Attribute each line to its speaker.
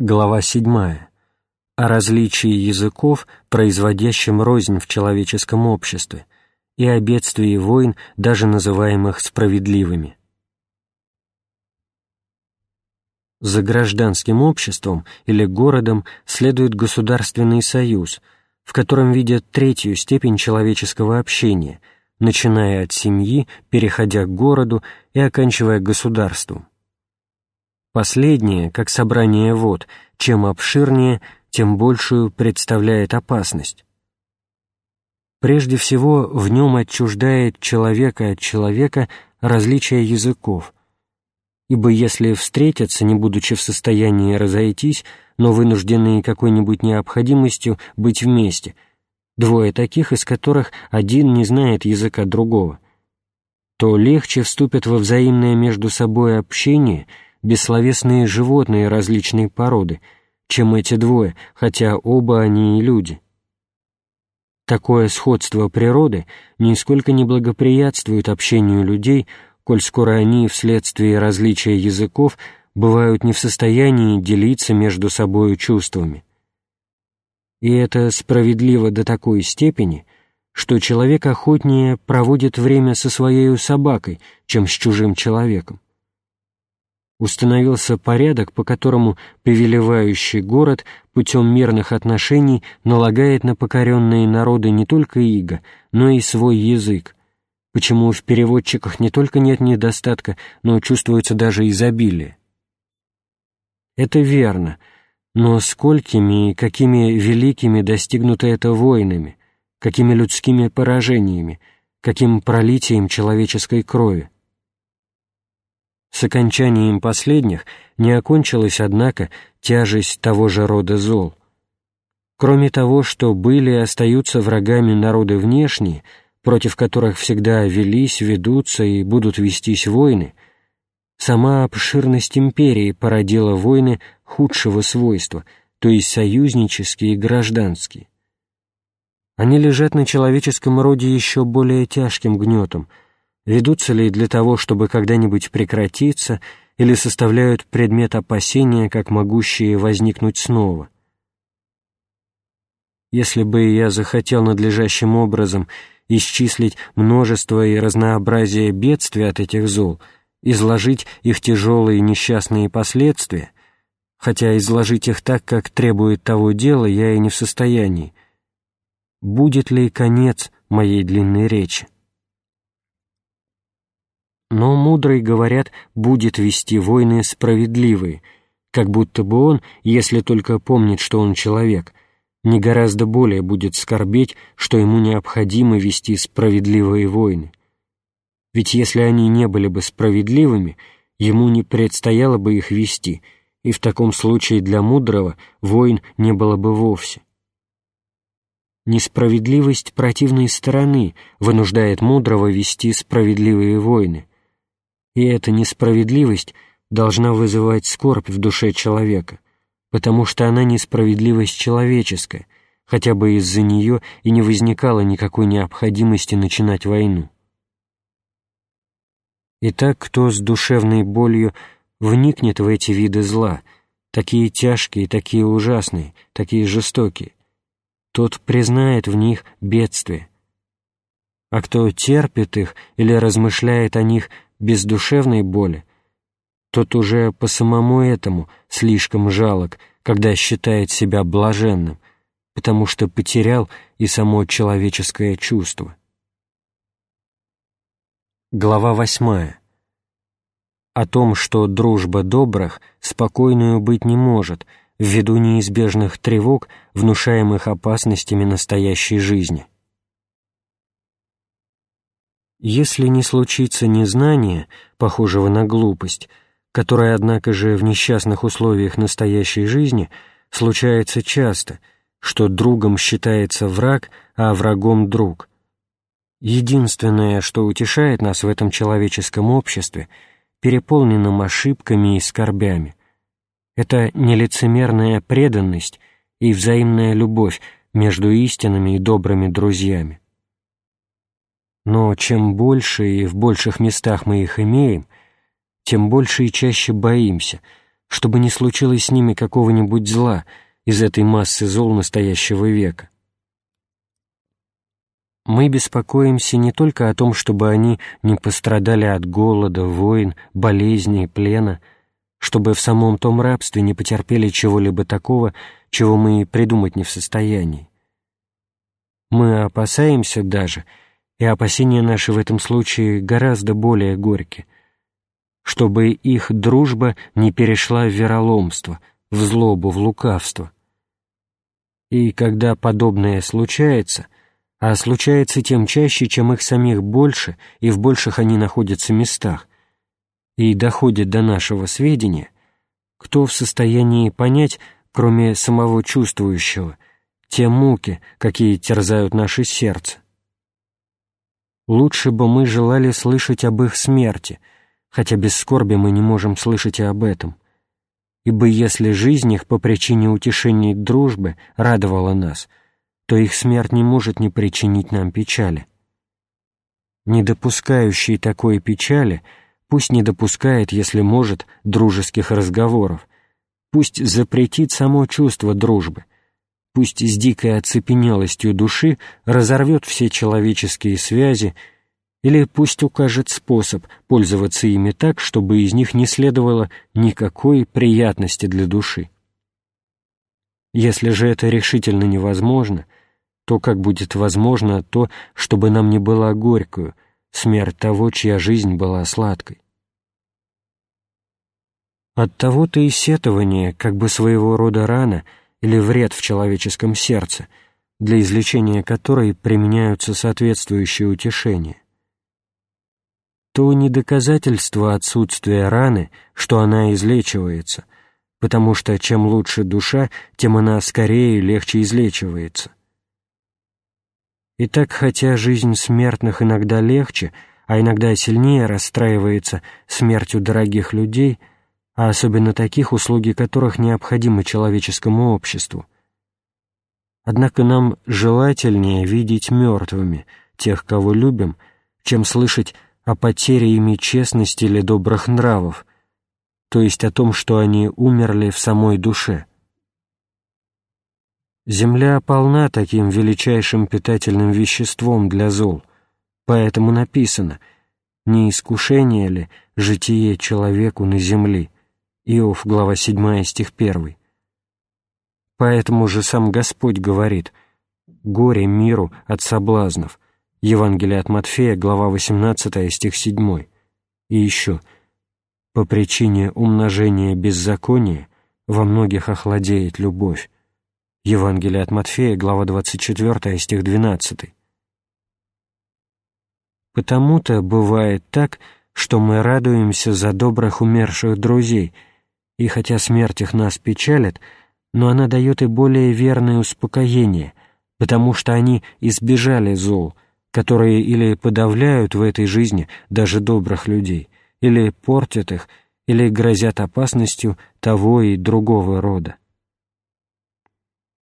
Speaker 1: Глава 7. О различии языков, производящем рознь в человеческом обществе, и о бедствии войн, даже называемых справедливыми. За гражданским обществом или городом следует государственный союз, в котором видят третью степень человеческого общения, начиная от семьи, переходя к городу и оканчивая государством. Последнее, как собрание вод, чем обширнее, тем большую представляет опасность. Прежде всего, в нем отчуждает человека от человека различие языков, ибо если встретятся, не будучи в состоянии разойтись, но вынужденные какой-нибудь необходимостью быть вместе, двое таких, из которых один не знает языка другого, то легче вступят во взаимное между собой общение – бессловесные животные различной породы, чем эти двое, хотя оба они и люди. Такое сходство природы нисколько не благоприятствует общению людей, коль скоро они вследствие различия языков бывают не в состоянии делиться между собою чувствами. И это справедливо до такой степени, что человек охотнее проводит время со своей собакой, чем с чужим человеком установился порядок, по которому повелевающий город путем мирных отношений налагает на покоренные народы не только иго, но и свой язык, почему в переводчиках не только нет недостатка, но чувствуется даже изобилие. Это верно, но сколькими и какими великими достигнуто это войнами, какими людскими поражениями, каким пролитием человеческой крови. С окончанием последних не окончилась, однако, тяжесть того же рода зол. Кроме того, что были и остаются врагами народы внешние, против которых всегда велись, ведутся и будут вестись войны, сама обширность империи породила войны худшего свойства, то есть союзнические и гражданские. Они лежат на человеческом роде еще более тяжким гнетом – ведутся ли для того, чтобы когда-нибудь прекратиться, или составляют предмет опасения, как могущие возникнуть снова. Если бы я захотел надлежащим образом исчислить множество и разнообразие бедствий от этих зол, изложить их тяжелые несчастные последствия, хотя изложить их так, как требует того дела, я и не в состоянии, будет ли конец моей длинной речи? Но мудрый, говорят, будет вести войны справедливые, как будто бы он, если только помнит, что он человек, не гораздо более будет скорбеть, что ему необходимо вести справедливые войны. Ведь если они не были бы справедливыми, ему не предстояло бы их вести, и в таком случае для мудрого войн не было бы вовсе. Несправедливость противной стороны вынуждает мудрого вести справедливые войны, и эта несправедливость должна вызывать скорбь в душе человека, потому что она несправедливость человеческая, хотя бы из-за нее и не возникало никакой необходимости начинать войну. Итак, кто с душевной болью вникнет в эти виды зла, такие тяжкие, такие ужасные, такие жестокие, тот признает в них бедствие. А кто терпит их или размышляет о них без душевной боли, тот уже по самому этому слишком жалок, когда считает себя блаженным, потому что потерял и само человеческое чувство. Глава восьмая. О том, что дружба добрых спокойную быть не может ввиду неизбежных тревог, внушаемых опасностями настоящей жизни. Если не случится незнание, похожего на глупость, которое, однако же, в несчастных условиях настоящей жизни случается часто, что другом считается враг, а врагом друг. Единственное, что утешает нас в этом человеческом обществе, переполненном ошибками и скорбями, это нелицемерная преданность и взаимная любовь между истинными и добрыми друзьями. Но чем больше и в больших местах мы их имеем, тем больше и чаще боимся, чтобы не случилось с ними какого-нибудь зла из этой массы зол настоящего века. Мы беспокоимся не только о том, чтобы они не пострадали от голода, войн, болезней, плена, чтобы в самом том рабстве не потерпели чего-либо такого, чего мы и придумать не в состоянии. Мы опасаемся даже, и опасения наши в этом случае гораздо более горькие, чтобы их дружба не перешла в вероломство, в злобу, в лукавство. И когда подобное случается, а случается тем чаще, чем их самих больше, и в больших они находятся местах, и доходит до нашего сведения, кто в состоянии понять, кроме самого чувствующего, те муки, какие терзают наше сердце? Лучше бы мы желали слышать об их смерти — хотя без скорби мы не можем слышать и об этом. Ибо если жизнь их по причине утешения дружбы радовала нас, то их смерть не может не причинить нам печали. Не допускающий такой печали пусть не допускает, если может, дружеских разговоров, пусть запретит само чувство дружбы, пусть с дикой оцепенелостью души разорвет все человеческие связи или пусть укажет способ пользоваться ими так, чтобы из них не следовало никакой приятности для души. Если же это решительно невозможно, то как будет возможно то, чтобы нам не было горькую, смерть того, чья жизнь была сладкой? От того-то и сетование, как бы своего рода рана или вред в человеческом сердце, для излечения которой применяются соответствующие утешения то не доказательство отсутствия раны, что она излечивается, потому что чем лучше душа, тем она скорее и легче излечивается. Итак, хотя жизнь смертных иногда легче, а иногда сильнее расстраивается смертью дорогих людей, а особенно таких, услуги которых необходимы человеческому обществу, однако нам желательнее видеть мертвыми тех, кого любим, чем слышать о потере ими честности или добрых нравов, то есть о том, что они умерли в самой душе. Земля полна таким величайшим питательным веществом для зол, поэтому написано «Не искушение ли житие человеку на земле?» Иов, глава 7, стих 1. Поэтому же сам Господь говорит «Горе миру от соблазнов», Евангелие от Матфея, глава 18, стих 7. И еще «По причине умножения беззакония во многих охладеет любовь». Евангелие от Матфея, глава 24, стих 12. Потому-то бывает так, что мы радуемся за добрых умерших друзей, и хотя смерть их нас печалит, но она дает и более верное успокоение, потому что они избежали зол — которые или подавляют в этой жизни даже добрых людей, или портят их, или грозят опасностью того и другого рода.